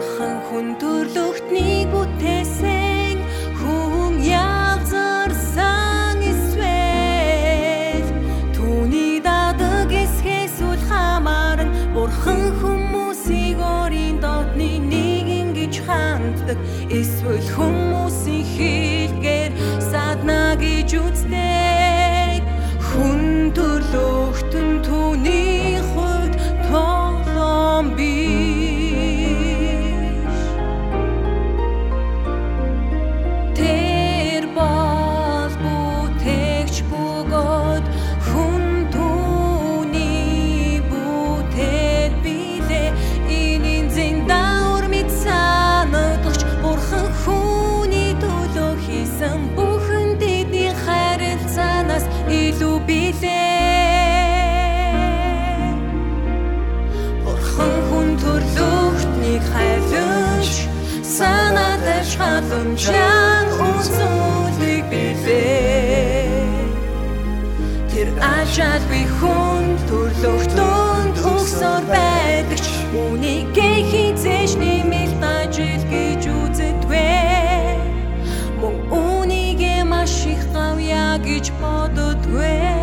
Бурхан хүн төрлөختнийг бүтээсэн хүн язарсан эсвэл? Түүний дадаг эсхээс үл хамааран Бурхан хүмүүсийг өрийн дотны нэг ингэж ханддаг. Эсвэл хүмүүсийн хийлгээр садна гэж үздэг. Хүн төрлөө халамжаан үзүүлэг билээ. Тэр ажал би хүн төрлөختөнд өгсөөр байдаг ч Үнийг хизээж нэмэлт ажил гэж үзэдвэ Мөн үнийг маш их гавья гэж боддгвэ